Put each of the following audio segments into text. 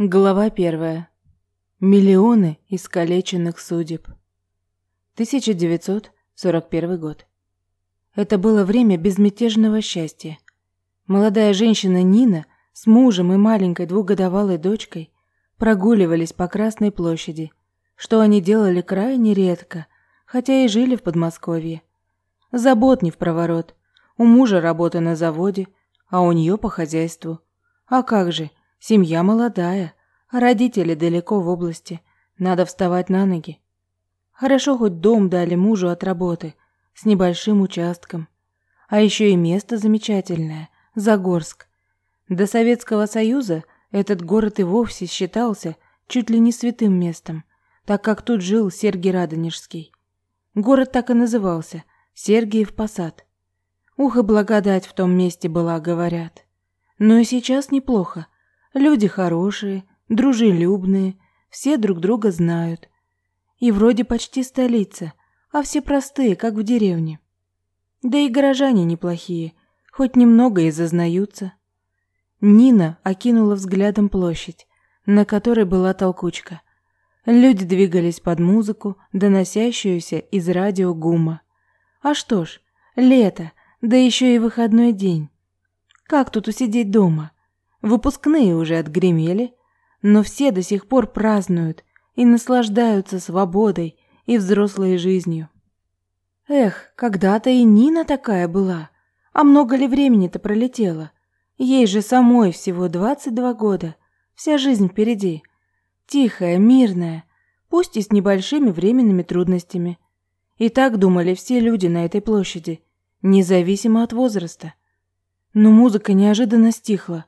Глава первая. Миллионы искалеченных судеб. 1941 год. Это было время безмятежного счастья. Молодая женщина Нина с мужем и маленькой двухгодовалой дочкой прогуливались по Красной площади, что они делали крайне редко, хотя и жили в Подмосковье. Забот не в проворот. У мужа работа на заводе, а у нее по хозяйству. А как же – Семья молодая, родители далеко в области. Надо вставать на ноги. Хорошо хоть дом дали мужу от работы, с небольшим участком. А еще и место замечательное – Загорск. До Советского Союза этот город и вовсе считался чуть ли не святым местом, так как тут жил Сергий Радонежский. Город так и назывался – Сергиев Посад. Ух и благодать в том месте была, говорят. Но и сейчас неплохо – Люди хорошие, дружелюбные, все друг друга знают. И вроде почти столица, а все простые, как в деревне. Да и горожане неплохие, хоть немного и зазнаются. Нина окинула взглядом площадь, на которой была толкучка. Люди двигались под музыку, доносящуюся из радио гума. А что ж, лето, да еще и выходной день. Как тут усидеть дома? Выпускные уже отгремели, но все до сих пор празднуют и наслаждаются свободой и взрослой жизнью. Эх, когда-то и Нина такая была. А много ли времени-то пролетело? Ей же самой всего 22 года. Вся жизнь впереди. Тихая, мирная, пусть и с небольшими временными трудностями. И так думали все люди на этой площади, независимо от возраста. Но музыка неожиданно стихла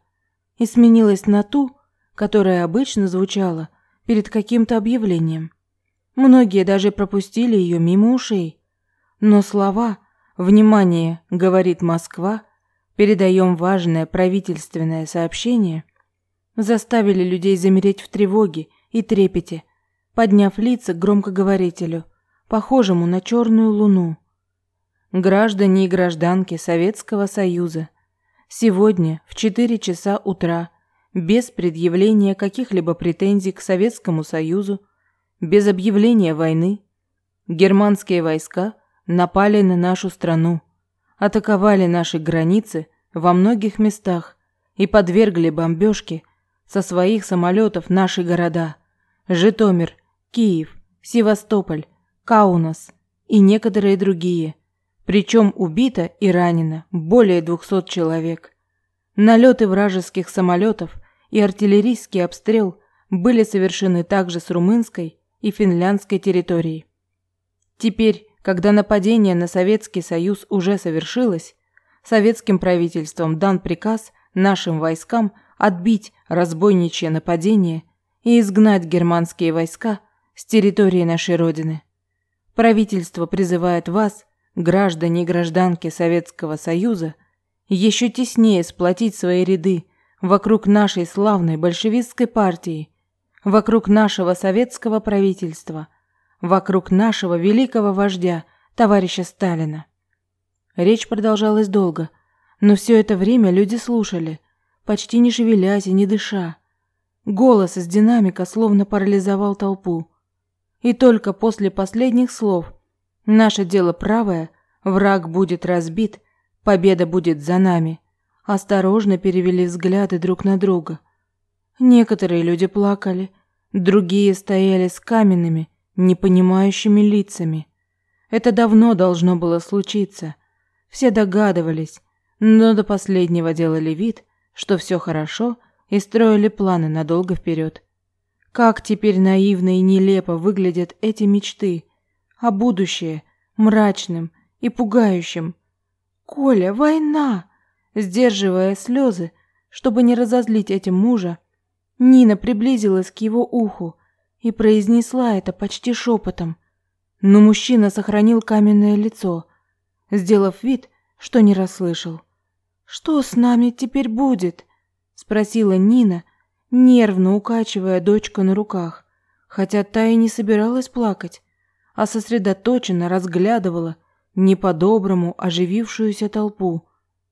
и сменилась на ту, которая обычно звучала перед каким-то объявлением. Многие даже пропустили ее мимо ушей. Но слова «Внимание!» — говорит Москва, передаем важное правительственное сообщение, заставили людей замереть в тревоге и трепете, подняв лица к громкоговорителю, похожему на черную луну. Граждане и гражданки Советского Союза – Сегодня в 4 часа утра, без предъявления каких-либо претензий к Советскому Союзу, без объявления войны, германские войска напали на нашу страну, атаковали наши границы во многих местах и подвергли бомбежке со своих самолетов наши города Житомир, Киев, Севастополь, Каунас и некоторые другие – причем убито и ранено более 200 человек. Налеты вражеских самолетов и артиллерийский обстрел были совершены также с румынской и финляндской территорией. Теперь, когда нападение на Советский Союз уже совершилось, советским правительством дан приказ нашим войскам отбить разбойничье нападение и изгнать германские войска с территории нашей Родины. Правительство призывает вас граждане и гражданки Советского Союза еще теснее сплотить свои ряды вокруг нашей славной большевистской партии, вокруг нашего советского правительства, вокруг нашего великого вождя, товарища Сталина. Речь продолжалась долго, но все это время люди слушали, почти не шевелясь и не дыша. Голос из динамика словно парализовал толпу. И только после последних слов – Наше дело правое, враг будет разбит, победа будет за нами. Осторожно перевели взгляды друг на друга. Некоторые люди плакали, другие стояли с каменными, непонимающими лицами. Это давно должно было случиться. Все догадывались, но до последнего делали вид, что все хорошо, и строили планы надолго вперед. Как теперь наивно и нелепо выглядят эти мечты – а будущее мрачным и пугающим. «Коля, война!» Сдерживая слезы, чтобы не разозлить этим мужа, Нина приблизилась к его уху и произнесла это почти шепотом. Но мужчина сохранил каменное лицо, сделав вид, что не расслышал. «Что с нами теперь будет?» – спросила Нина, нервно укачивая дочку на руках, хотя та и не собиралась плакать а сосредоточенно разглядывала не по-доброму оживившуюся толпу.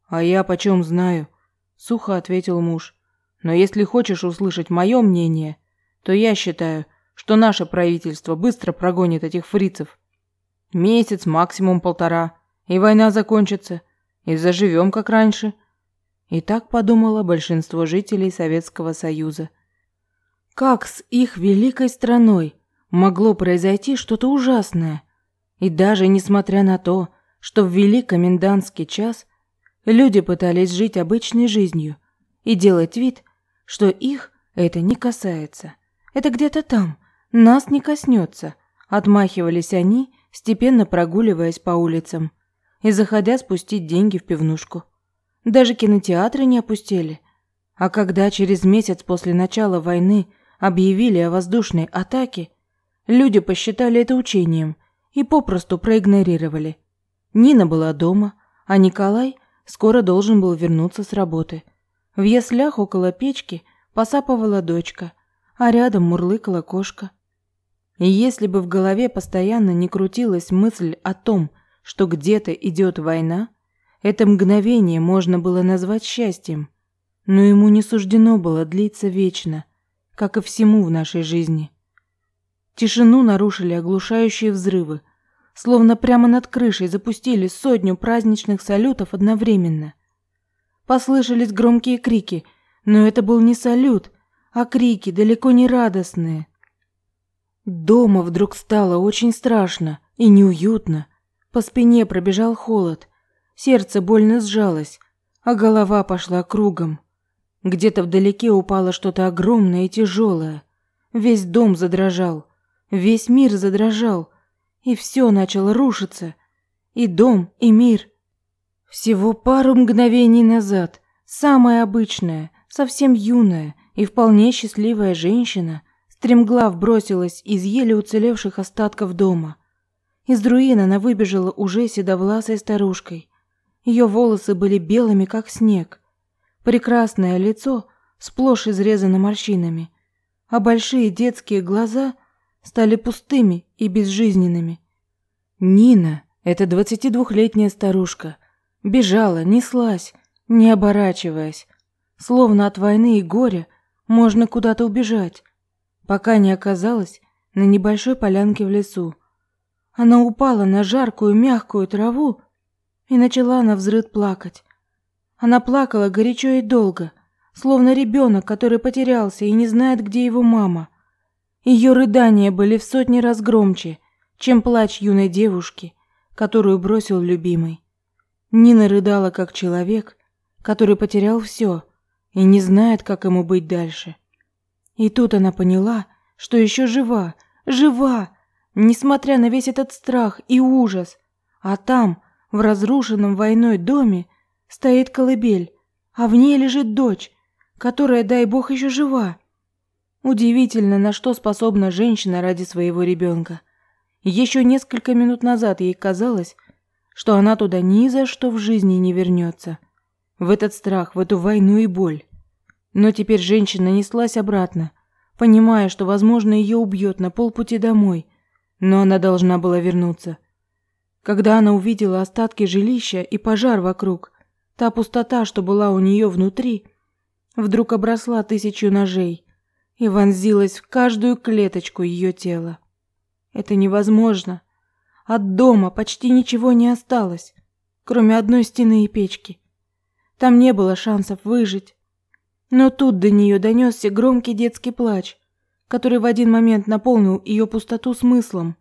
«А я почем знаю?» – сухо ответил муж. Но если хочешь услышать мое мнение, то я считаю, что наше правительство быстро прогонит этих фрицев. Месяц, максимум полтора, и война закончится, и заживем как раньше. И так подумало большинство жителей Советского Союза. Как с их великой страной могло произойти что-то ужасное? И даже несмотря на то, что в великий комендантский час люди пытались жить обычной жизнью и делать вид, что их это не касается. Это где-то там, нас не коснется. Отмахивались они, степенно прогуливаясь по улицам и заходя спустить деньги в пивнушку. Даже кинотеатры не опустели. А когда через месяц после начала войны объявили о воздушной атаке, люди посчитали это учением и попросту проигнорировали. Нина была дома, а Николай скоро должен был вернуться с работы. В яслях около печки посапывала дочка, а рядом мурлыкала кошка. И если бы в голове постоянно не крутилась мысль о том, что где-то идет война, это мгновение можно было назвать счастьем, но ему не суждено было длиться вечно, как и всему в нашей жизни. Тишину нарушили оглушающие взрывы, словно прямо над крышей запустили сотню праздничных салютов одновременно. Послышались громкие крики, но это был не салют, а крики далеко не радостные. Дома вдруг стало очень страшно и неуютно. По спине пробежал холод, сердце больно сжалось, а голова пошла кругом. Где-то вдалеке упало что-то огромное и тяжелое. Весь дом задрожал, весь мир задрожал, и все начало рушиться. И дом, и мир. Всего пару мгновений назад самая обычная, совсем юная и вполне счастливая женщина стремглав бросилась из еле уцелевших остатков дома. Из руин она выбежала уже седовласой старушкой. Ее волосы были белыми, как снег. Прекрасное лицо сплошь изрезано морщинами, а большие детские глаза – стали пустыми и безжизненными. Нина, эта двадцатидвухлетняя старушка, бежала, неслась, не оборачиваясь, словно от войны и горя можно куда-то убежать, пока не оказалась на небольшой полянке в лесу. Она упала на жаркую мягкую траву и начала на взрыд плакать. Она плакала горячо и долго, словно ребенок, который потерялся и не знает, где его мама. Ее рыдания были в сотни раз громче, чем плач юной девушки, которую бросил любимый. Нина рыдала как человек, который потерял все и не знает, как ему быть дальше. И тут она поняла, что еще жива, жива, несмотря на весь этот страх и ужас. А там, в разрушенном войной доме, стоит колыбель, а в ней лежит дочь, которая, дай бог, еще жива. Удивительно, на что способна женщина ради своего ребенка. Еще несколько минут назад ей казалось, что она туда ни за что в жизни не вернется. В этот страх, в эту войну и боль. Но теперь женщина неслась обратно, понимая, что, возможно, ее убьет на полпути домой, но она должна была вернуться. Когда она увидела остатки жилища и пожар вокруг, та пустота, что была у нее внутри, вдруг обросла тысячу ножей – и вонзилась в каждую клеточку ее тела. Это невозможно. От дома почти ничего не осталось, кроме одной стены и печки. Там не было шансов выжить. Но тут до нее донесся громкий детский плач, который в один момент наполнил ее пустоту смыслом.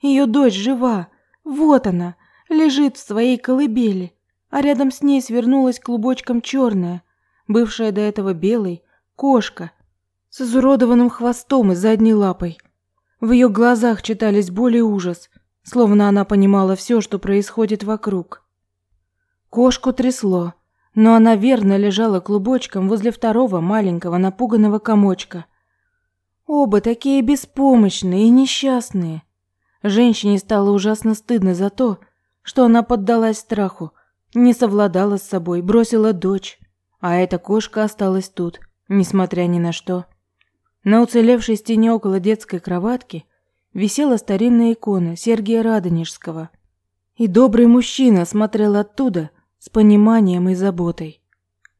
Ее дочь жива, вот она, лежит в своей колыбели, а рядом с ней свернулась клубочком черная, бывшая до этого белой, кошка – с изуродованным хвостом и задней лапой. В ее глазах читались боль и ужас, словно она понимала все, что происходит вокруг. Кошку трясло, но она верно лежала клубочком возле второго маленького напуганного комочка. Оба такие беспомощные и несчастные. Женщине стало ужасно стыдно за то, что она поддалась страху, не совладала с собой, бросила дочь, а эта кошка осталась тут, несмотря ни на что. На уцелевшей стене около детской кроватки висела старинная икона Сергия Радонежского. И добрый мужчина смотрел оттуда с пониманием и заботой.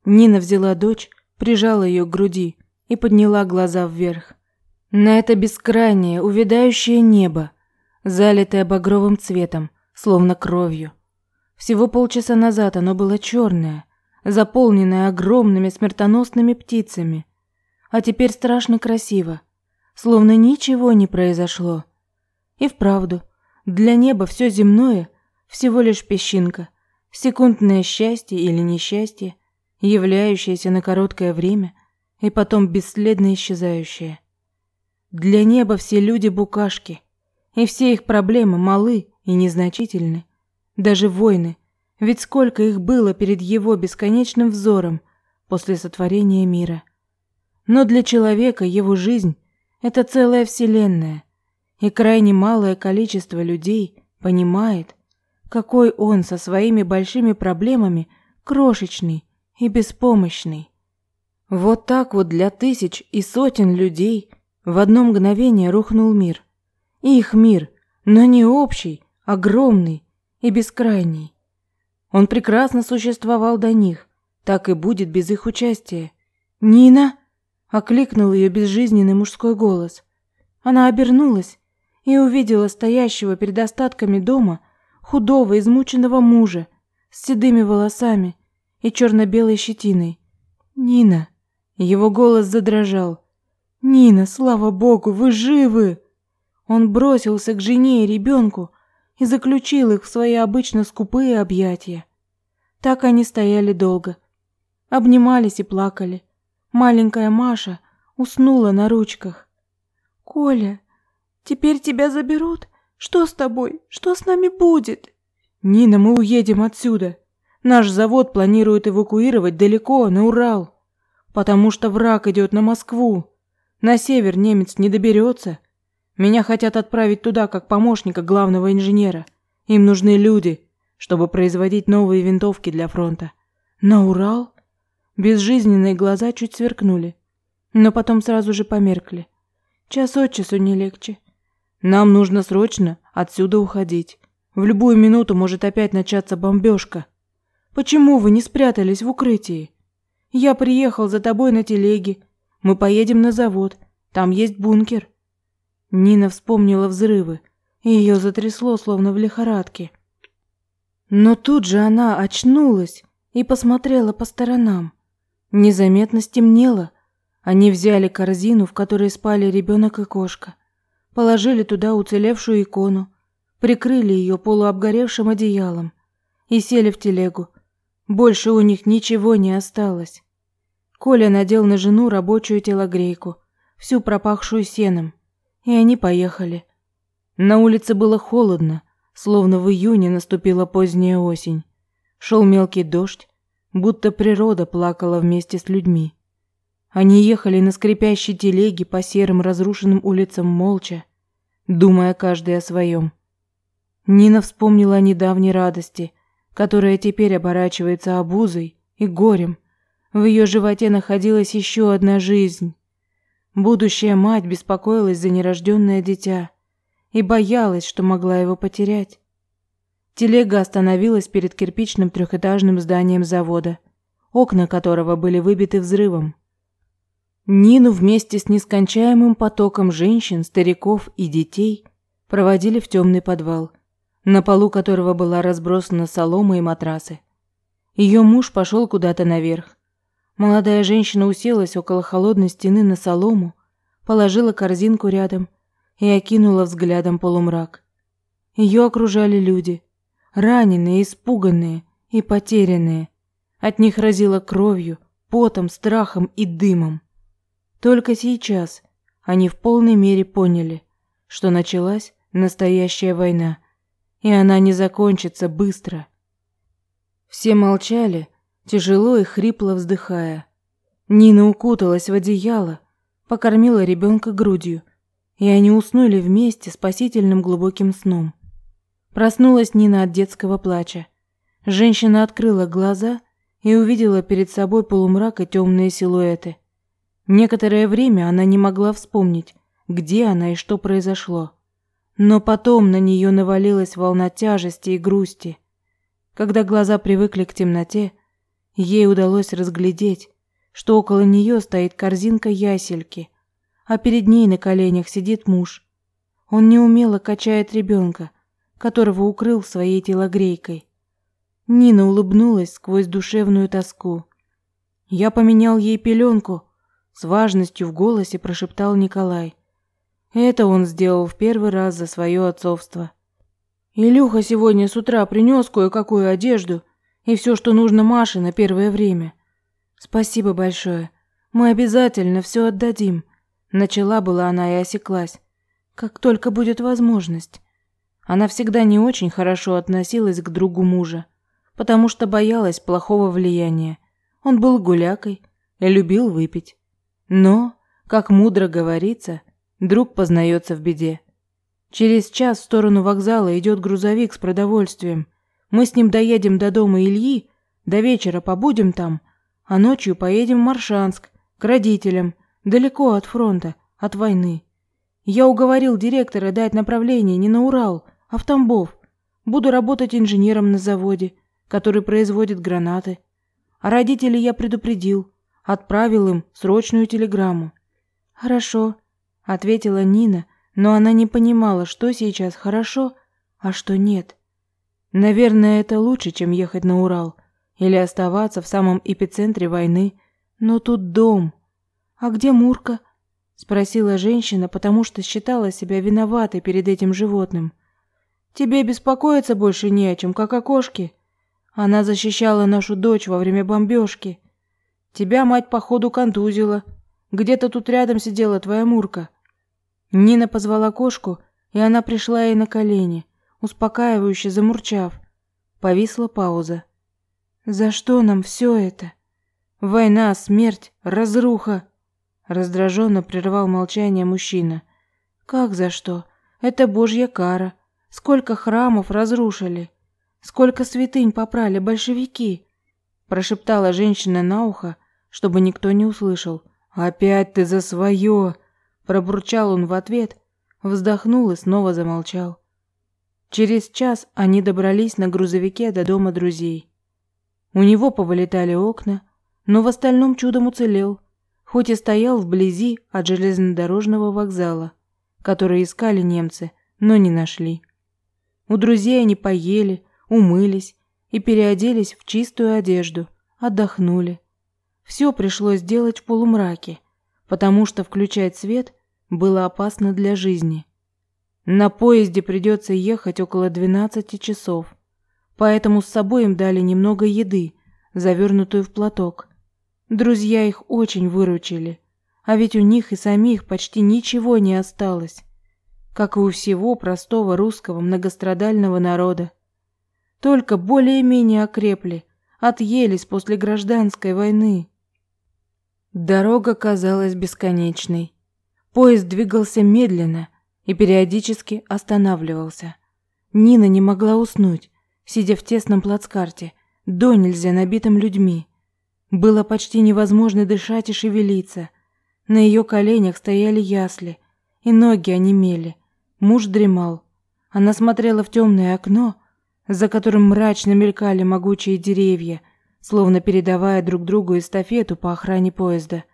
Нина взяла дочь, прижала ее к груди и подняла глаза вверх. На это бескрайнее, увядающее небо, залитое багровым цветом, словно кровью. Всего полчаса назад оно было черное, заполненное огромными смертоносными птицами, а теперь страшно красиво, словно ничего не произошло. И вправду, для неба все земное всего лишь песчинка, секундное счастье или несчастье, являющееся на короткое время и потом бесследно исчезающее. Для неба все люди букашки, и все их проблемы малы и незначительны. Даже войны, ведь сколько их было перед его бесконечным взором после сотворения мира. Но для человека его жизнь – это целая вселенная, и крайне малое количество людей понимает, какой он со своими большими проблемами крошечный и беспомощный. Вот так вот для тысяч и сотен людей в одно мгновение рухнул мир. Их мир, но не общий, огромный и бескрайний. Он прекрасно существовал до них, так и будет без их участия. «Нина!» – окликнул ее безжизненный мужской голос. Она обернулась и увидела стоящего перед остатками дома худого, измученного мужа с седыми волосами и черно-белой щетиной. «Нина!» Его голос задрожал. «Нина, слава богу, вы живы!» Он бросился к жене и ребенку и заключил их в свои обычно скупые объятия. Так они стояли долго, обнимались и плакали. Маленькая Маша уснула на ручках. «Коля, теперь тебя заберут? Что с тобой? Что с нами будет?» «Нина, мы уедем отсюда. Наш завод планирует эвакуировать далеко, на Урал, потому что враг идет на Москву. На север немец не доберется. Меня хотят отправить туда как помощника главного инженера. Им нужны люди, чтобы производить новые винтовки для фронта. На Урал? Безжизненные глаза чуть сверкнули, но потом сразу же померкли. Час от часу не легче. Нам нужно срочно отсюда уходить. В любую минуту может опять начаться бомбежка. Почему вы не спрятались в укрытии? Я приехал за тобой на телеге. Мы поедем на завод. Там есть бункер. Нина вспомнила взрывы, и ее затрясло, словно в лихорадке. Но тут же она очнулась и посмотрела по сторонам. Незаметно стемнело. Они взяли корзину, в которой спали ребенок и кошка, положили туда уцелевшую икону, прикрыли ее полуобгоревшим одеялом и сели в телегу. Больше у них ничего не осталось. Коля надел на жену рабочую телогрейку, всю пропахшую сеном, и они поехали. На улице было холодно, словно в июне наступила поздняя осень. Шел мелкий дождь, будто природа плакала вместе с людьми. Они ехали на скрипящей телеге по серым разрушенным улицам молча, думая каждый о своем. Нина вспомнила о недавней радости, которая теперь оборачивается обузой и горем. В ее животе находилась еще одна жизнь. Будущая мать беспокоилась за нерожденное дитя и боялась, что могла его потерять. Телега остановилась перед кирпичным трехэтажным зданием завода, окна которого были выбиты взрывом. Нину вместе с нескончаемым потоком женщин, стариков и детей проводили в темный подвал, на полу которого была разбросана солома и матрасы. Ее муж пошел куда-то наверх, Молодая женщина уселась около холодной стены на солому, положила корзинку рядом и окинула взглядом полумрак. Ее окружали люди, раненые, испуганные и потерянные. От них разило кровью, потом, страхом и дымом. Только сейчас они в полной мере поняли, что началась настоящая война, и она не закончится быстро. Все молчали, тяжело и хрипло вздыхая. Нина укуталась в одеяло, покормила ребенка грудью, и они уснули вместе спасительным глубоким сном. Проснулась Нина от детского плача. Женщина открыла глаза и увидела перед собой полумрак и темные силуэты. Некоторое время она не могла вспомнить, где она и что произошло. Но потом на нее навалилась волна тяжести и грусти. Когда глаза привыкли к темноте, Ей удалось разглядеть, что около нее стоит корзинка ясельки, а перед ней на коленях сидит муж. Он неумело качает ребенка, которого укрыл своей телогрейкой. Нина улыбнулась сквозь душевную тоску. Я поменял ей пеленку, с важностью в голосе прошептал Николай. Это он сделал в первый раз за свое отцовство. Илюха сегодня с утра принес кое-какую одежду и все, что нужно Маше на первое время. Спасибо большое. Мы обязательно все отдадим. Начала была она и осеклась. Как только будет возможность. Она всегда не очень хорошо относилась к другу мужа потому что боялась плохого влияния. Он был гулякой и любил выпить. Но, как мудро говорится, друг познается в беде. Через час в сторону вокзала идет грузовик с продовольствием. Мы с ним доедем до дома Ильи, до вечера побудем там, а ночью поедем в Маршанск, к родителям, далеко от фронта, от войны. Я уговорил директора дать направление не на Урал, а в Тамбов. Буду работать инженером на заводе который производит гранаты. А родителей я предупредил, отправил им срочную телеграмму. Хорошо, ответила Нина, но она не понимала, что сейчас хорошо, а что нет. Наверное, это лучше, чем ехать на Урал или оставаться в самом эпицентре войны, но тут дом. А где Мурка? спросила женщина, потому что считала себя виноватой перед этим животным. Тебе беспокоиться больше не о чем, как о кошке. Она защищала нашу дочь во время бомбежки. Тебя мать походу контузила. Где-то тут рядом сидела твоя Мурка. Нина позвала кошку, и она пришла ей на колени, успокаивающе замурчав. Повисла пауза. За что нам все это? Война, смерть, разруха. Раздраженно прервал молчание мужчина. Как за что? Это божья кара. Сколько храмов разрушили. Сколько святынь попрали большевики!» Прошептала женщина на ухо, чтобы никто не услышал. «Опять ты за свое!» Пробурчал он в ответ, вздохнул и снова замолчал. Через час они добрались на грузовике до дома друзей. У него повылетали окна, но в остальном чудом уцелел, хоть и стоял вблизи от железнодорожного вокзала, который искали немцы, но не нашли. У друзей они поели, умылись и переоделись в чистую одежду, отдохнули. Все пришлось делать в полумраке, потому что включать свет было опасно для жизни. На поезде придется ехать около 12 часов, поэтому с собой им дали немного еды, завернутую в платок. Друзья их очень выручили, а ведь у них и самих почти ничего не осталось, как и у всего простого русского многострадального народа только более-менее окрепли, отъелись после гражданской войны. Дорога казалась бесконечной. Поезд двигался медленно и периодически останавливался. Нина не могла уснуть, сидя в тесном плацкарте, до нельзя набитым людьми. Было почти невозможно дышать и шевелиться. На ее коленях стояли ясли, и ноги онемели. Муж дремал. Она смотрела в темное окно, за которым мрачно мелькали могучие деревья, словно передавая друг другу эстафету по охране поезда.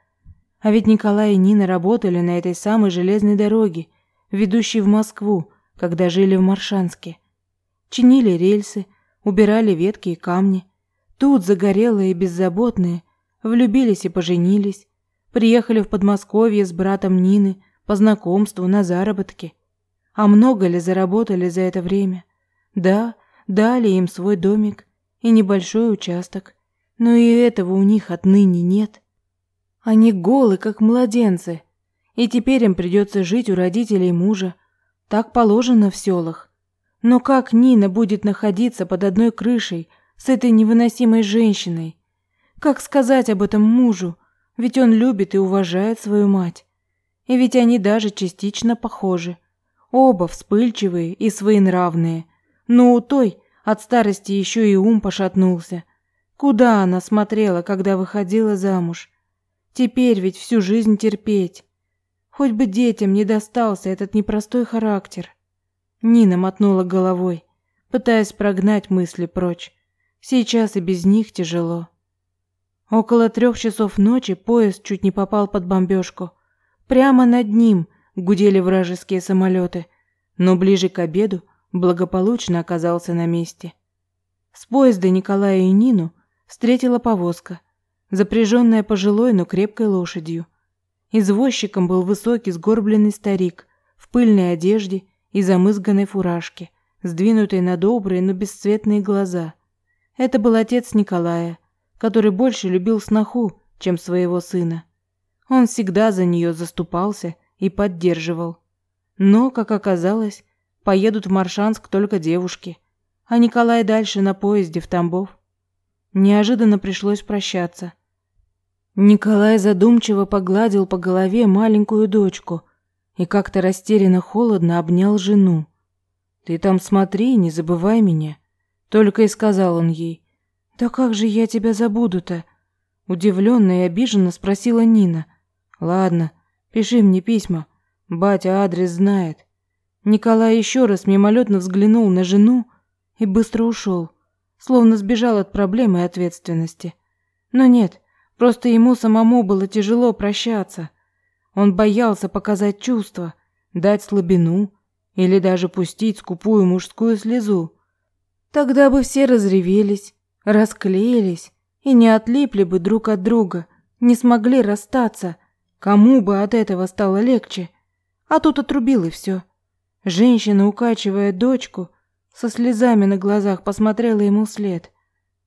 А ведь Николай и Нина работали на этой самой железной дороге, ведущей в Москву, когда жили в Маршанске. Чинили рельсы, убирали ветки и камни. Тут загорелые и беззаботные влюбились и поженились, приехали в Подмосковье с братом Нины по знакомству на заработки. А много ли заработали за это время? Да, дали им свой домик и небольшой участок, но и этого у них отныне нет. Они голы, как младенцы, и теперь им придется жить у родителей мужа. Так положено в селах. Но как Нина будет находиться под одной крышей с этой невыносимой женщиной? Как сказать об этом мужу? Ведь он любит и уважает свою мать. И ведь они даже частично похожи. Оба вспыльчивые и своенравные – но у той от старости еще и ум пошатнулся. Куда она смотрела, когда выходила замуж? Теперь ведь всю жизнь терпеть. Хоть бы детям не достался этот непростой характер. Нина мотнула головой, пытаясь прогнать мысли прочь. Сейчас и без них тяжело. Около трех часов ночи поезд чуть не попал под бомбежку. Прямо над ним гудели вражеские самолеты, но ближе к обеду благополучно оказался на месте. С поезда Николая и Нину встретила повозка, запряженная пожилой, но крепкой лошадью. Извозчиком был высокий сгорбленный старик в пыльной одежде и замызганной фуражке, сдвинутой на добрые, но бесцветные глаза. Это был отец Николая, который больше любил сноху, чем своего сына. Он всегда за нее заступался и поддерживал. Но, как оказалось, поедут в Маршанск только девушки, а Николай дальше на поезде в Тамбов. Неожиданно пришлось прощаться. Николай задумчиво погладил по голове маленькую дочку и как-то растерянно холодно обнял жену. «Ты там смотри, не забывай меня», — только и сказал он ей. «Да как же я тебя забуду-то?» Удивленно и обиженно спросила Нина. «Ладно, пиши мне письма. Батя адрес знает». Николай еще раз мимолетно взглянул на жену и быстро ушел, словно сбежал от проблемы и ответственности. Но нет, просто ему самому было тяжело прощаться. Он боялся показать чувства, дать слабину или даже пустить скупую мужскую слезу. Тогда бы все разревелись, расклеились и не отлипли бы друг от друга, не смогли расстаться. Кому бы от этого стало легче? А тут отрубил и все. Женщина, укачивая дочку, со слезами на глазах посмотрела ему вслед.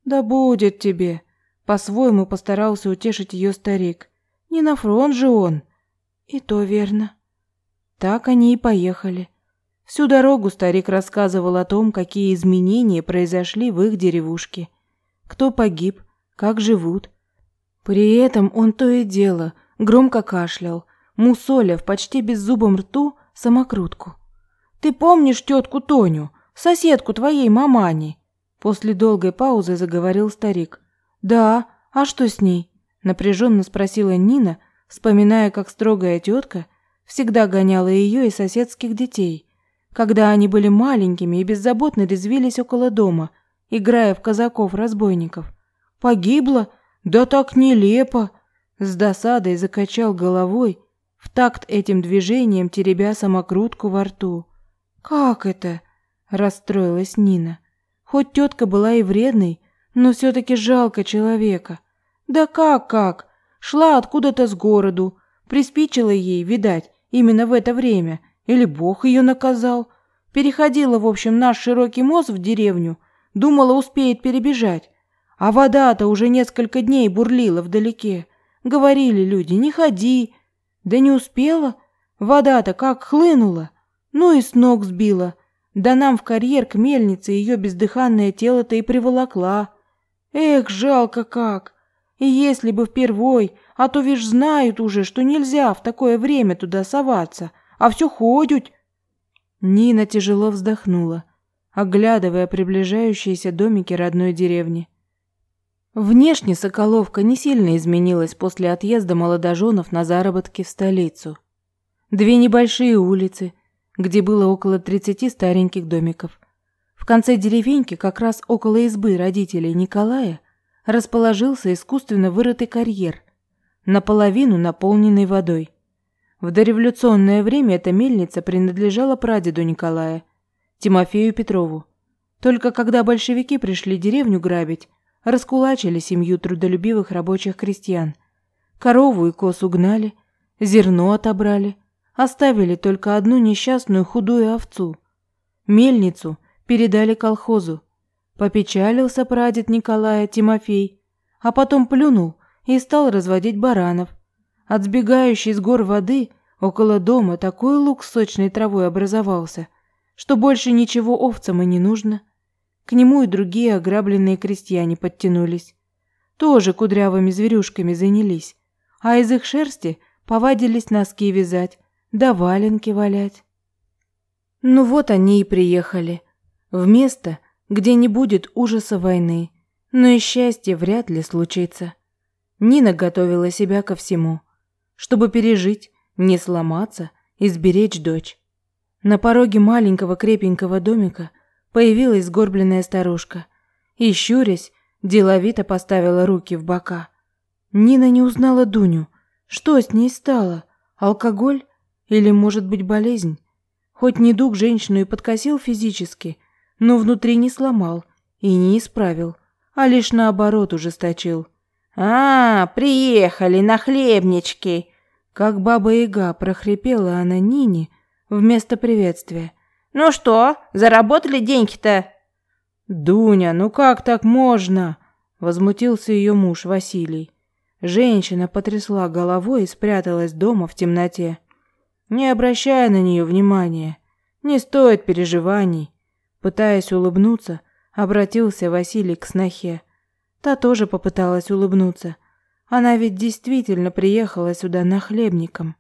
«Да будет тебе!» По-своему постарался утешить ее старик. «Не на фронт же он!» «И то верно». Так они и поехали. Всю дорогу старик рассказывал о том, какие изменения произошли в их деревушке кто погиб, как живут. При этом он то и дело громко кашлял, мусоля в почти беззубом рту самокрутку. «Ты помнишь тетку Тоню, соседку твоей мамани?» После долгой паузы заговорил старик. «Да, а что с ней?» Напряженно спросила Нина, вспоминая, как строгая тетка всегда гоняла ее и соседских детей, когда они были маленькими и беззаботно резвились около дома, играя в казаков-разбойников. Погибла? Да так нелепо!» С досадой закачал головой, в такт этим движением теребя самокрутку во рту. «Как это?» – расстроилась Нина. Хоть тетка была и вредной, но все-таки жалко человека. «Да как-как? Шла откуда-то с городу. Приспичило ей, видать, именно в это время. Или Бог ее наказал. Переходила, в общем, наш широкий мост в деревню, Думала, успеет перебежать. А вода-то уже несколько дней бурлила вдалеке. Говорили люди, не ходи. Да не успела. Вода-то как хлынула. Ну и с ног сбила. Да нам в карьер к мельнице ее бездыханное тело-то и приволокла. Эх, жалко как. И если бы впервой, а то вишь знают уже, что нельзя в такое время туда соваться, а все ходят. Нина тяжело вздохнула оглядывая приближающиеся домики родной деревни. Внешне Соколовка не сильно изменилась после отъезда молодоженов на заработки в столицу. Две небольшие улицы, где было около 30 стареньких домиков. В конце деревеньки, как раз около избы родителей Николая, расположился искусственно вырытый карьер, наполовину наполненный водой. В дореволюционное время эта мельница принадлежала прадеду Николая – Тимофею Петрову. Только когда большевики пришли деревню грабить, раскулачили семью трудолюбивых рабочих крестьян. Корову и коз угнали, зерно отобрали, оставили только одну несчастную худую овцу. Мельницу передали колхозу. Попечалился прадед Николая Тимофей, а потом плюнул и стал разводить баранов. От сбегающей с гор воды около дома такой луг с сочной травой образовался – что больше ничего овцам и не нужно. К нему и другие ограбленные крестьяне подтянулись. Тоже кудрявыми зверюшками занялись, а из их шерсти повадились носки вязать, да валенки валять. Ну вот они и приехали. В место, где не будет ужаса войны, но и счастье вряд ли случится. Нина готовила себя ко всему, чтобы пережить, не сломаться и сберечь дочь. На пороге маленького крепенького домика появилась сгорбленная старушка и, щурясь, деловито поставила руки в бока. Нина не узнала Дуню. Что с ней стало? Алкоголь? Или, может быть, болезнь? Хоть недуг женщину и подкосил физически, но внутри не сломал и не исправил, а лишь наоборот ужесточил. «А, приехали на хлебнички!» Как баба-яга прохрипела она Нине вместо приветствия. «Ну что, заработали деньги-то?» «Дуня, ну как так можно?» Возмутился ее муж Василий. Женщина потрясла головой и спряталась дома в темноте. Не обращая на нее внимания, не стоит переживаний. Пытаясь улыбнуться, обратился Василий к снохе. Та тоже попыталась улыбнуться. Она ведь действительно приехала сюда нахлебником.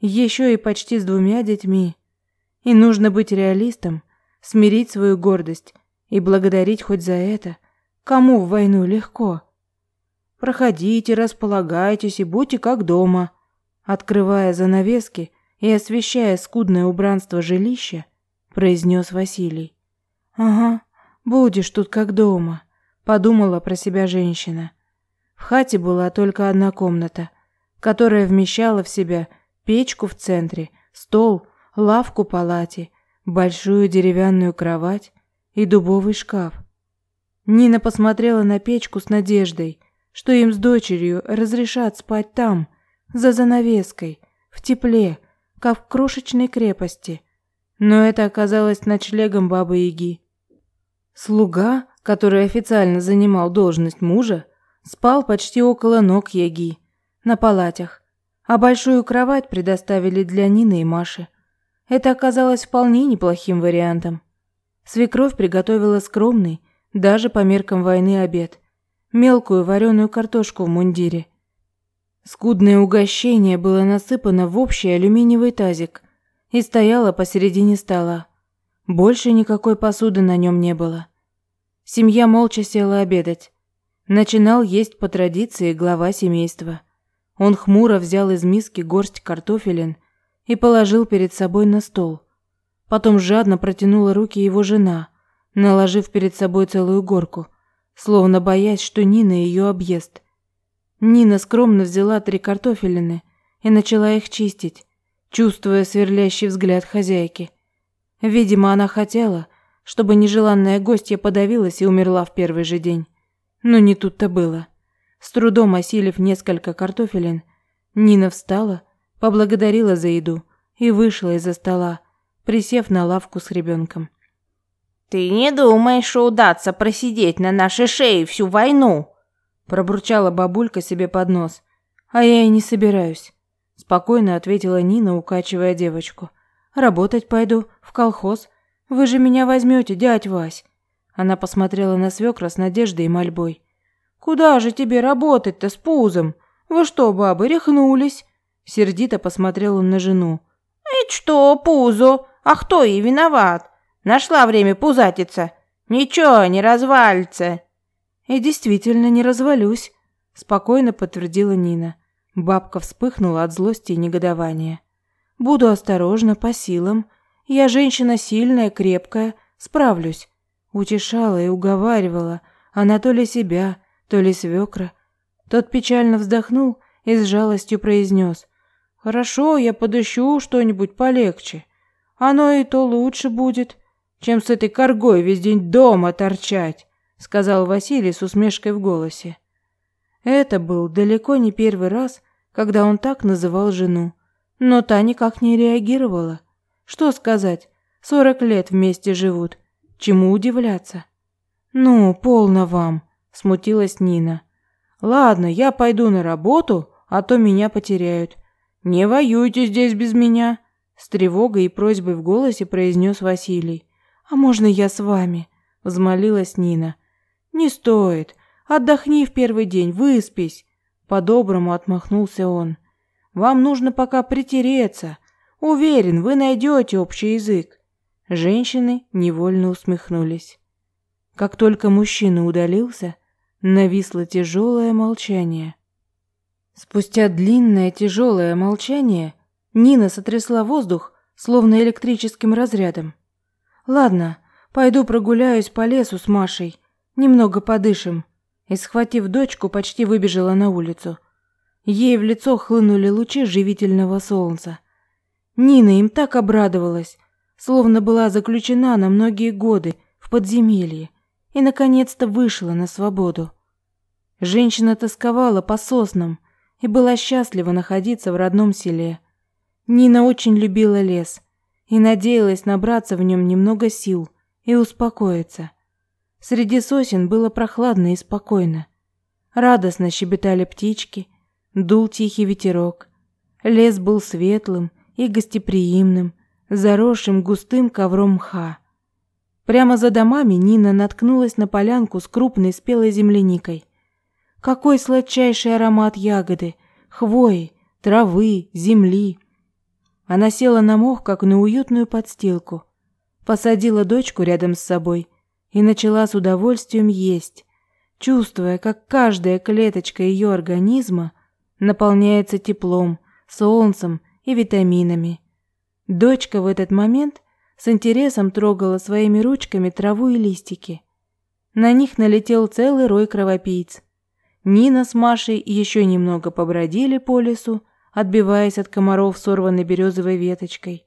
Еще и почти с двумя детьми. И нужно быть реалистом, смирить свою гордость и благодарить хоть за это. Кому в войну легко? Проходите, располагайтесь и будьте как дома. Открывая занавески, и освещая скудное убранство жилища, произнес Василий. Ага, будешь тут как дома, подумала про себя женщина. В хате была только одна комната, которая вмещала в себя печку в центре, стол, лавку палате, большую деревянную кровать и дубовый шкаф. Нина посмотрела на печку с надеждой, что им с дочерью разрешат спать там, за занавеской, в тепле, как в крошечной крепости. Но это оказалось ночлегом бабы-яги. Слуга, который официально занимал должность мужа, спал почти около ног яги, на палатях, а большую кровать предоставили для Нины и Маши. Это оказалось вполне неплохим вариантом. Свекровь приготовила скромный, даже по меркам войны обед. Мелкую вареную картошку в мундире, Скудное угощение было насыпано в общий алюминиевый тазик и стояло посередине стола. Больше никакой посуды на нем не было. Семья молча села обедать. Начинал есть по традиции глава семейства. Он хмуро взял из миски горсть картофелин и положил перед собой на стол. Потом жадно протянула руки его жена, наложив перед собой целую горку, словно боясь, что Нина ее объест. Нина скромно взяла три картофелины и начала их чистить, чувствуя сверлящий взгляд хозяйки. Видимо, она хотела, чтобы нежеланная гостья подавилась и умерла в первый же день. Но не тут-то было. С трудом осилив несколько картофелин, Нина встала, поблагодарила за еду и вышла из-за стола, присев на лавку с ребенком. «Ты не думаешь, что удастся просидеть на нашей шее всю войну?» пробурчала бабулька себе под нос. А я и не собираюсь, спокойно ответила Нина, укачивая девочку. Работать пойду в колхоз. Вы же меня возьмете, дядь Вась. Она посмотрела на свекра с надеждой и мольбой. Куда же тебе работать-то с пузом? Вы что, бабы, рехнулись? Сердито посмотрел он на жену. «И что, пузу? А кто ей виноват? Нашла время пузатиться. Ничего, не развалится». И действительно не развалюсь, спокойно подтвердила Нина. Бабка вспыхнула от злости и негодования. Буду осторожна по силам. Я женщина сильная, крепкая, справлюсь. Утешала и уговаривала она то ли себя, то ли свекра. Тот печально вздохнул и с жалостью произнес. «Хорошо, я подыщу что-нибудь полегче. Оно и то лучше будет, чем с этой коргой весь день дома торчать сказал Василий с усмешкой в голосе. Это был далеко не первый раз, когда он так называл жену, но та никак не реагировала. Что сказать? Сорок лет вместе живут. Чему удивляться? Ну, полно вам, смутилась Нина. Ладно, я пойду на работу, а то меня потеряют. Не воюйте здесь без меня, с тревогой и просьбой в голосе произнес Василий. А можно я с вами? взмолилась Нина. «Не стоит. Отдохни в первый день, выспись». По-доброму отмахнулся он. «Вам нужно пока притереться. Уверен, вы найдете общий язык». Женщины невольно усмехнулись. Как только мужчина удалился, нависло тяжелое молчание. Спустя длинное тяжелое молчание Нина сотрясла воздух, словно электрическим разрядом. «Ладно, пойду прогуляюсь по лесу с Машей. Немного подышим. и, схватив дочку, почти выбежала на улицу. Ей в лицо хлынули лучи живительного солнца. Нина им так обрадовалась, словно была заключена на многие годы в подземелье и, наконец-то, вышла на свободу. Женщина тосковала по соснам и была счастлива находиться в родном селе. Нина очень любила лес и надеялась набраться в нем немного сил и успокоиться. Среди сосен было прохладно и спокойно. Радостно щебетали птички, Дул тихий ветерок. Лес был светлым и гостеприимным, заросшим густым ковром мха. Прямо за домами Нина наткнулась на полянку с крупной спелой земляникой. Какой сладчайший аромат ягоды, хвои, травы, земли. Она села на мох, как на уютную подстилку, посадила дочку рядом с собой и начала с удовольствием есть, чувствуя, как каждая клеточка ее организма наполняется теплом, солнцем и витаминами. Дочка в этот момент с интересом трогала своими ручками траву и листики. На них налетел целый рой кровопийц. Нина с Машей еще немного побродили по лесу, отбиваясь от комаров сорванной березовой веточкой.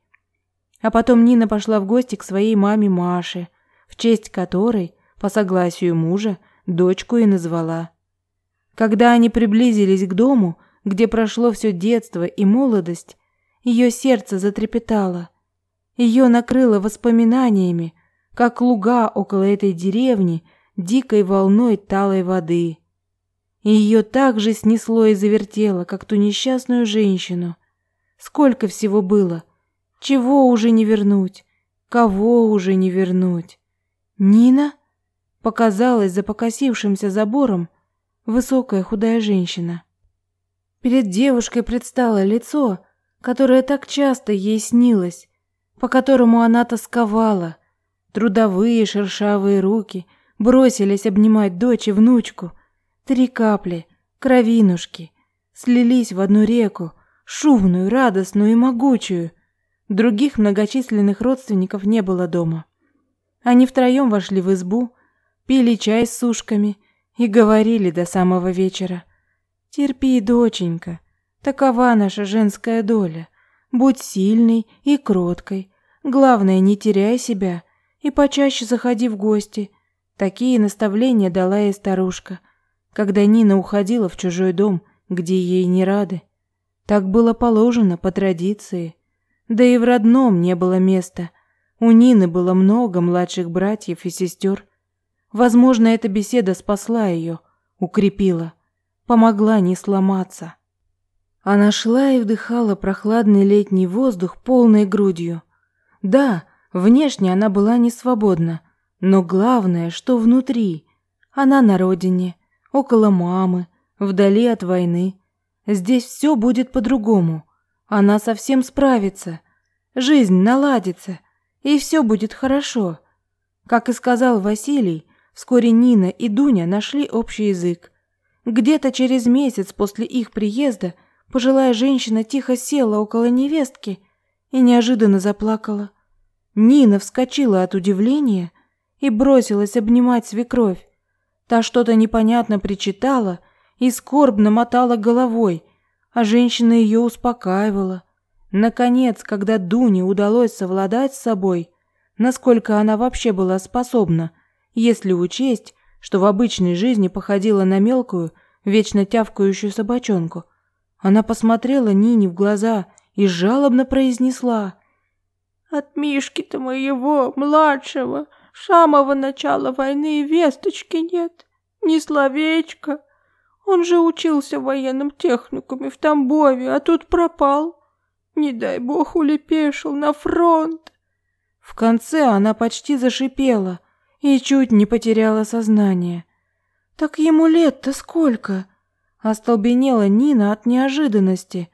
А потом Нина пошла в гости к своей маме Маше, в честь которой, по согласию мужа, дочку и назвала. Когда они приблизились к дому, где прошло все детство и молодость, ее сердце затрепетало. Ее накрыло воспоминаниями, как луга около этой деревни дикой волной талой воды. И ее так же снесло и завертело, как ту несчастную женщину. Сколько всего было, чего уже не вернуть, кого уже не вернуть. Нина? Показалась за покосившимся забором высокая худая женщина. Перед девушкой предстало лицо, которое так часто ей снилось, по которому она тосковала. Трудовые шершавые руки бросились обнимать дочь и внучку. Три капли, кровинушки, слились в одну реку, шумную, радостную и могучую. Других многочисленных родственников не было дома. Они втроем вошли в избу, пили чай с сушками и говорили до самого вечера. Терпи, доченька, такова наша женская доля. Будь сильной и кроткой. Главное, не теряй себя и почаще заходи в гости. Такие наставления дала ей старушка, когда Нина уходила в чужой дом, где ей не рады. Так было положено по традиции. Да и в родном не было места. У Нины было много младших братьев и сестер. Возможно, эта беседа спасла ее, укрепила помогла не сломаться. Она шла и вдыхала прохладный летний воздух полной грудью. Да, внешне она была не свободна, но главное, что внутри. Она на родине, около мамы, вдали от войны. Здесь все будет по-другому. Она совсем справится. Жизнь наладится, и все будет хорошо. Как и сказал Василий, вскоре Нина и Дуня нашли общий язык. Где-то через месяц после их приезда пожилая женщина тихо села около невестки и неожиданно заплакала. Нина вскочила от удивления и бросилась обнимать свекровь. Та что-то непонятно причитала и скорбно мотала головой, а женщина ее успокаивала. Наконец, когда Дуне удалось совладать с собой, насколько она вообще была способна, если учесть, что в обычной жизни походила на мелкую, вечно тявкающую собачонку. Она посмотрела Нине в глаза и жалобно произнесла. «От Мишки-то моего, младшего, с самого начала войны весточки нет, ни словечка. Он же учился в военном техникуме в Тамбове, а тут пропал. Не дай бог улепешил на фронт». В конце она почти зашипела, и чуть не потеряла сознание. Так ему лет-то сколько? Остолбенела Нина от неожиданности.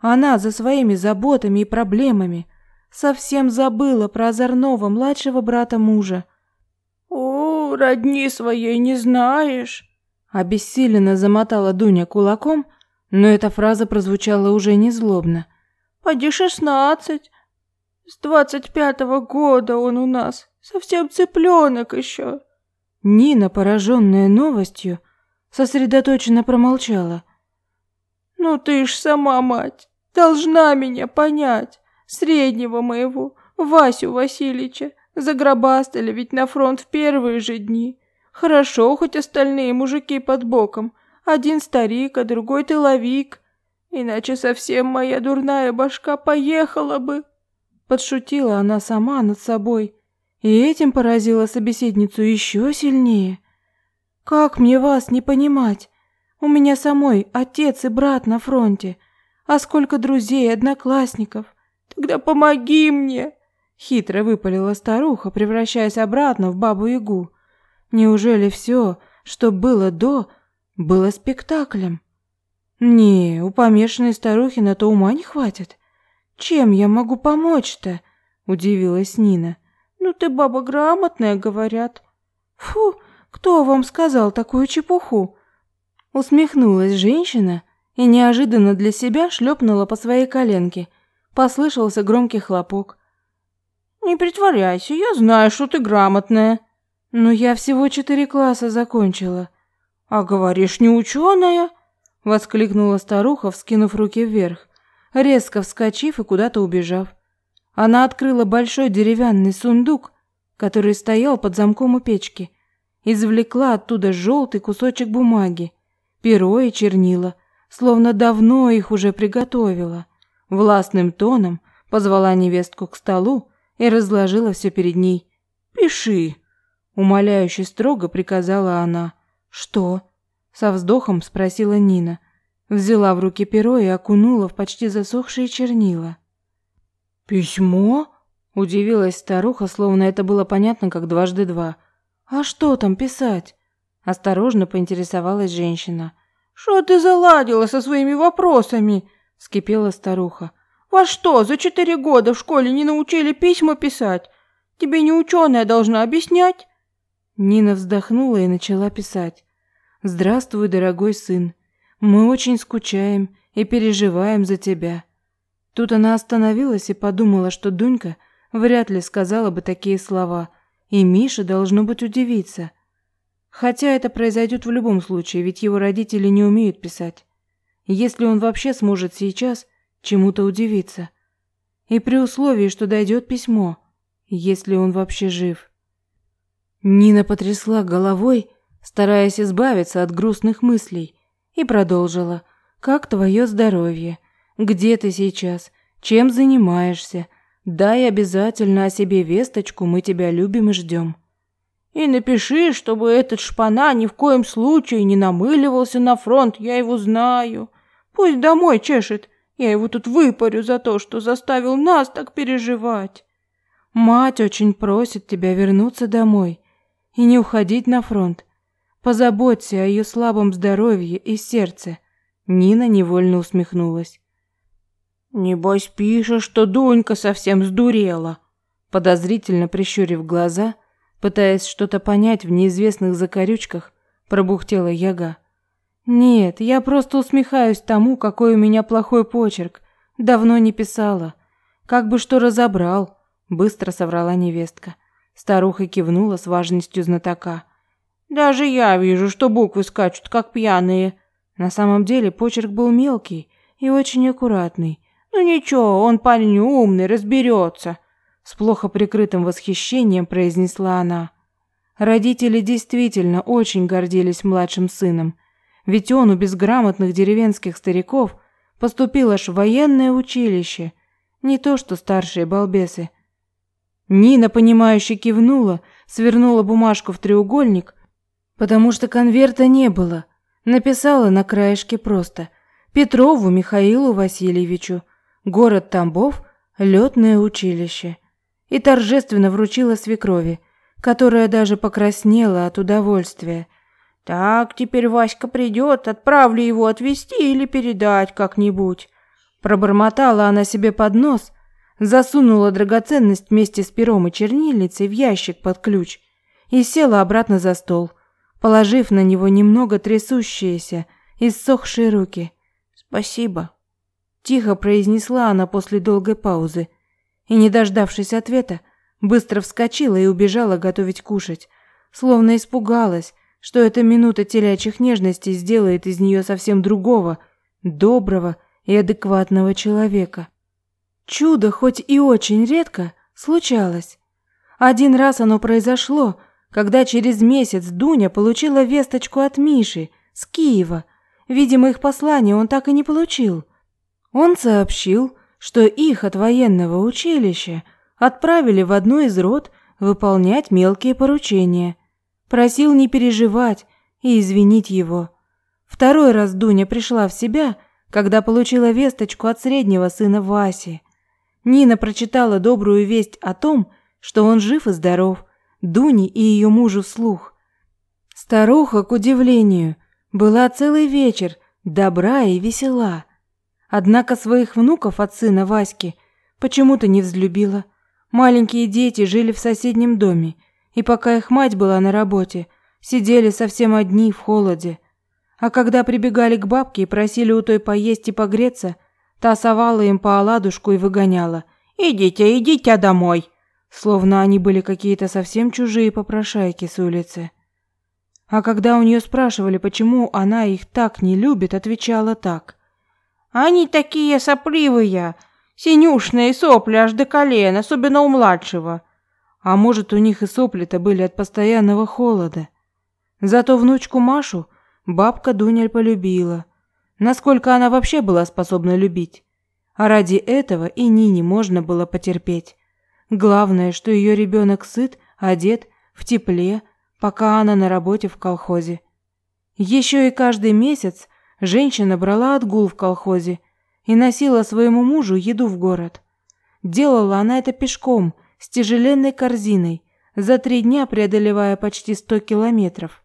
Она за своими заботами и проблемами совсем забыла про озорного младшего брата мужа. «О, родни своей не знаешь!» Обессиленно замотала Дуня кулаком, но эта фраза прозвучала уже не злобно. «Поди шестнадцать. С двадцать пятого года он у нас. Совсем цыпленок еще. Нина, пораженная новостью, сосредоточенно промолчала. «Ну ты ж сама, мать, должна меня понять, среднего моего, Васю Васильевича, загробастали ведь на фронт в первые же дни. Хорошо, хоть остальные мужики под боком, один старик, а другой тыловик, иначе совсем моя дурная башка поехала бы». Подшутила она сама над собой, и этим поразила собеседницу еще сильнее. «Как мне вас не понимать? У меня самой отец и брат на фронте, а сколько друзей одноклассников. Тогда помоги мне!» Хитро выпалила старуха, превращаясь обратно в бабу-ягу. Неужели все, что было до, было спектаклем? Не, у помешанной старухи на то ума не хватит. Чем я могу помочь-то? Удивилась Нина. Ну ты баба грамотная, говорят. Фу, кто вам сказал такую чепуху? Усмехнулась женщина и неожиданно для себя шлепнула по своей коленке. Послышался громкий хлопок. Не притворяйся, я знаю, что ты грамотная. Но я всего четыре класса закончила. А говоришь, не ученая? Воскликнула старуха, вскинув руки вверх резко вскочив и куда-то убежав. Она открыла большой деревянный сундук, который стоял под замком у печки, извлекла оттуда желтый кусочек бумаги, перо и чернила, словно давно их уже приготовила. Властным тоном позвала невестку к столу и разложила все перед ней. «Пиши!» — умоляюще строго приказала она. «Что?» — со вздохом спросила Нина — Взяла в руки перо и окунула в почти засохшие чернила. «Письмо?» – удивилась старуха, словно это было понятно, как дважды два. «А что там писать?» – осторожно поинтересовалась женщина. «Что ты заладила со своими вопросами?» – скипела старуха. «Во что, за четыре года в школе не научили письма писать? Тебе не ученая должна объяснять?» Нина вздохнула и начала писать. «Здравствуй, дорогой сын. Мы очень скучаем и переживаем за тебя. Тут она остановилась и подумала, что Дунька вряд ли сказала бы такие слова, и Миша должно быть удивиться. Хотя это произойдет в любом случае, ведь его родители не умеют писать. Если он вообще сможет сейчас чему-то удивиться. И при условии, что дойдет письмо, если он вообще жив. Нина потрясла головой, стараясь избавиться от грустных мыслей, и продолжила. «Как твое здоровье? Где ты сейчас? Чем занимаешься? Дай обязательно о себе весточку, мы тебя любим и ждем». «И напиши, чтобы этот шпана ни в коем случае не намыливался на фронт, я его знаю. Пусть домой чешет, я его тут выпарю за то, что заставил нас так переживать». «Мать очень просит тебя вернуться домой и не уходить на фронт. Позаботься о ее слабом здоровье и сердце. Нина невольно усмехнулась. Небось пишешь, что Дунька совсем сдурела, подозрительно прищурив глаза, пытаясь что-то понять в неизвестных закорючках, пробухтела Яга. Нет, я просто усмехаюсь тому, какой у меня плохой почерк. Давно не писала. Как бы что разобрал, быстро соврала невестка. Старуха кивнула с важностью знатока. Даже я вижу, что буквы скачут, как пьяные. На самом деле почерк был мелкий и очень аккуратный. Ну ничего, он парень умный, разберется. С плохо прикрытым восхищением произнесла она. Родители действительно очень гордились младшим сыном, ведь он у безграмотных деревенских стариков поступил аж в военное училище, не то что старшие балбесы. Нина, понимающе кивнула, свернула бумажку в треугольник потому что конверта не было. Написала на краешке просто «Петрову Михаилу Васильевичу, город Тамбов, летное училище» и торжественно вручила свекрови, которая даже покраснела от удовольствия. «Так, теперь Васька придет, отправлю его отвезти или передать как-нибудь». Пробормотала она себе под нос, засунула драгоценность вместе с пером и чернильницей в ящик под ключ и села обратно за стол – положив на него немного трясущиеся, иссохшие руки. «Спасибо», – тихо произнесла она после долгой паузы, и, не дождавшись ответа, быстро вскочила и убежала готовить кушать, словно испугалась, что эта минута телячьих нежностей сделает из нее совсем другого, доброго и адекватного человека. Чудо, хоть и очень редко, случалось. Один раз оно произошло, когда через месяц Дуня получила весточку от Миши с Киева. Видимо, их послание он так и не получил. Он сообщил, что их от военного училища отправили в одну из рот выполнять мелкие поручения. Просил не переживать и извинить его. Второй раз Дуня пришла в себя, когда получила весточку от среднего сына Васи. Нина прочитала добрую весть о том, что он жив и здоров, Дуне и ее мужу вслух. Старуха, к удивлению, была целый вечер добра и весела. Однако своих внуков от сына Васьки почему-то не взлюбила. Маленькие дети жили в соседнем доме, и пока их мать была на работе, сидели совсем одни в холоде. А когда прибегали к бабке и просили у той поесть и погреться, та совала им по оладушку и выгоняла. «Идите, идите домой!» Словно они были какие-то совсем чужие попрошайки с улицы. А когда у нее спрашивали, почему она их так не любит, отвечала так. «Они такие сопливые, Синюшные сопли аж до колен, особенно у младшего. А может, у них и сопли-то были от постоянного холода. Зато внучку Машу бабка Дуняль полюбила. Насколько она вообще была способна любить. А ради этого и Нине можно было потерпеть. Главное, что ее ребенок сыт, одет, в тепле, пока она на работе в колхозе. Еще и каждый месяц женщина брала отгул в колхозе и носила своему мужу еду в город. Делала она это пешком, с тяжеленной корзиной, за три дня преодолевая почти сто километров.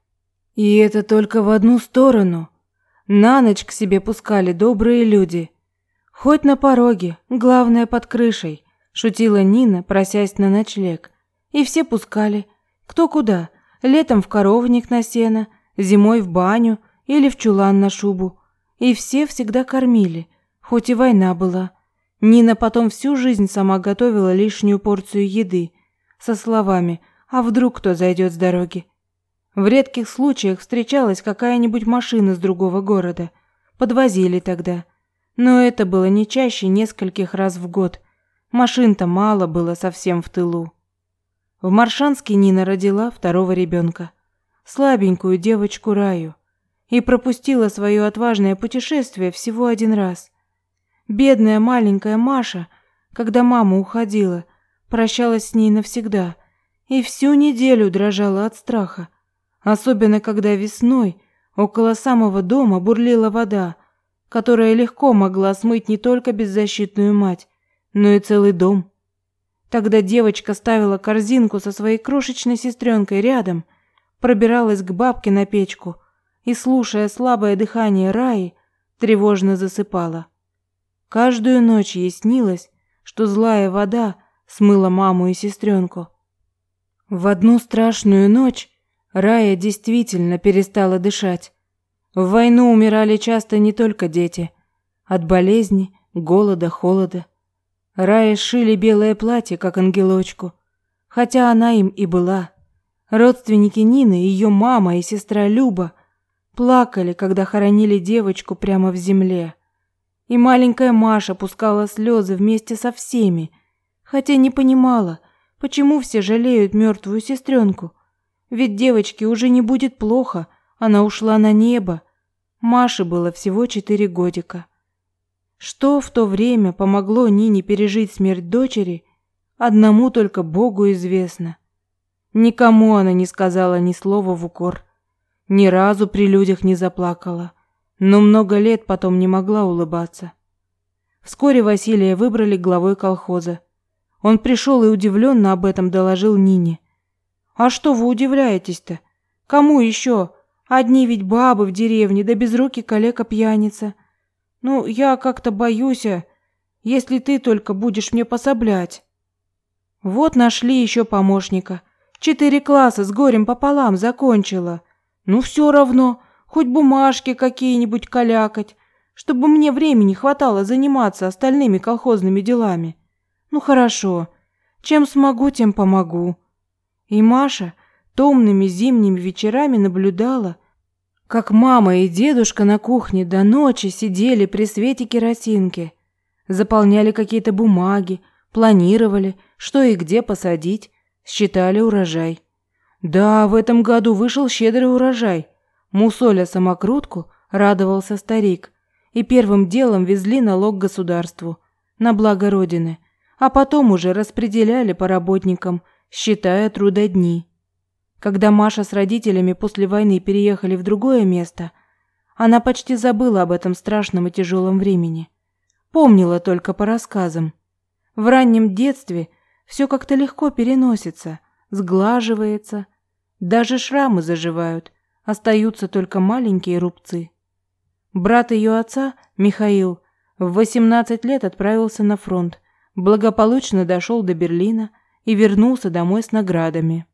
И это только в одну сторону. На ночь к себе пускали добрые люди. Хоть на пороге, главное под крышей, шутила Нина, просясь на ночлег. И все пускали. Кто куда? Летом в коровник на сено, зимой в баню или в чулан на шубу. И все всегда кормили, Хоть и война была. Нина потом всю жизнь сама готовила лишнюю порцию еды со словами «А вдруг кто зайдет с дороги?». В редких случаях встречалась какая-нибудь машина с другого города. Подвозили тогда. Но это было не чаще нескольких раз в год. Машин-то мало было совсем в тылу. В Маршанске Нина родила второго ребенка. Слабенькую девочку Раю. И пропустила свое отважное путешествие всего один раз. Бедная маленькая Маша, когда мама уходила, прощалась с ней навсегда и всю неделю дрожала от страха, особенно когда весной около самого дома бурлила вода, которая легко могла смыть не только беззащитную мать, но и целый дом. Тогда девочка ставила корзинку со своей крошечной сестренкой рядом, пробиралась к бабке на печку и, слушая слабое дыхание Раи, тревожно засыпала. Каждую ночь ей снилось, что злая вода смыла маму и сестренку. В одну страшную ночь Рая действительно перестала дышать. В войну умирали часто не только дети. От болезни, голода, холода. Рая шили белое платье, как ангелочку. Хотя она им и была. Родственники Нины, ее мама и сестра Люба, плакали, когда хоронили девочку прямо в земле. И маленькая Маша пускала слезы вместе со всеми, хотя не понимала, почему все жалеют мертвую сестренку. Ведь девочке уже не будет плохо, она ушла на небо. Маше было всего четыре годика. Что в то время помогло Нине пережить смерть дочери, одному только Богу известно. Никому она не сказала ни слова в укор, ни разу при людях не заплакала но много лет потом не могла улыбаться. Вскоре Василия выбрали главой колхоза. Он пришел и удивленно об этом доложил Нине. «А что вы удивляетесь-то? Кому еще? Одни ведь бабы в деревне, да безрукий калека-пьяница. Ну, я как-то боюсь, а, если ты только будешь мне пособлять». Вот нашли еще помощника. Четыре класса с горем пополам закончила. Ну, все равно, хоть бумажки какие-нибудь калякать, чтобы мне времени хватало заниматься остальными колхозными делами. Ну хорошо, чем смогу, тем помогу. И Маша томными зимними вечерами наблюдала, как мама и дедушка на кухне до ночи сидели при свете керосинки, заполняли какие-то бумаги, планировали, что и где посадить, считали урожай. Да, в этом году вышел щедрый урожай. Мусоля самокрутку радовался старик, и первым делом везли налог государству на благо родины, а потом уже распределяли по работникам, считая трудодни. Когда Маша с родителями после войны переехали в другое место, она почти забыла об этом страшном и тяжелом времени. Помнила только по рассказам. В раннем детстве все как-то легко переносится, сглаживается. Даже шрамы заживают, остаются только маленькие рубцы. Брат ее отца, Михаил, в 18 лет отправился на фронт, благополучно дошел до Берлина и вернулся домой с наградами.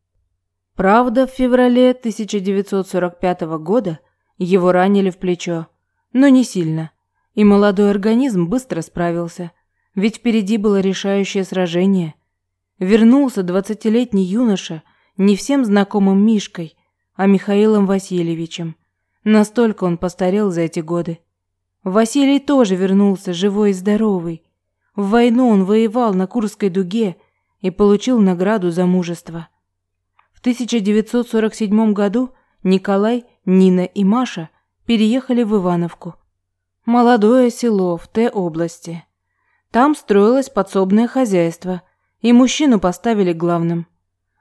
Правда, в феврале 1945 года его ранили в плечо, но не сильно, и молодой организм быстро справился, ведь впереди было решающее сражение. Вернулся двадцатилетний юноша не всем знакомым Мишкой, а Михаилом Васильевичем. Настолько он постарел за эти годы. Василий тоже вернулся живой и здоровый. В войну он воевал на Курской дуге и получил награду за мужество. 1947 году Николай, Нина и Маша переехали в Ивановку. Молодое село в Т-области. Там строилось подсобное хозяйство, и мужчину поставили главным.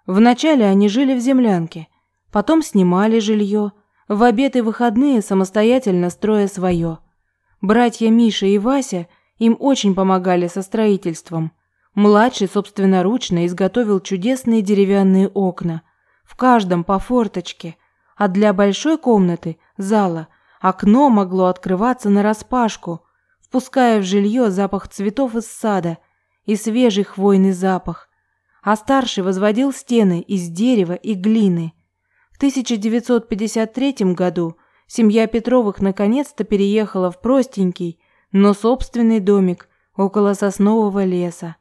Вначале они жили в землянке, потом снимали жилье, в обед и выходные самостоятельно строя свое. Братья Миша и Вася им очень помогали со строительством. Младший собственноручно изготовил чудесные деревянные окна – в каждом по форточке, а для большой комнаты, зала, окно могло открываться нараспашку, впуская в жилье запах цветов из сада и свежий хвойный запах. А старший возводил стены из дерева и глины. В 1953 году семья Петровых наконец-то переехала в простенький, но собственный домик около соснового леса.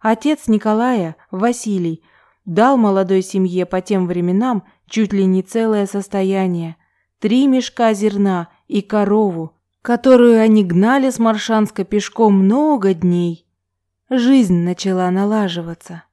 Отец Николая, Василий, дал молодой семье по тем временам чуть ли не целое состояние. Три мешка зерна и корову, которую они гнали с Маршанска пешком много дней. Жизнь начала налаживаться.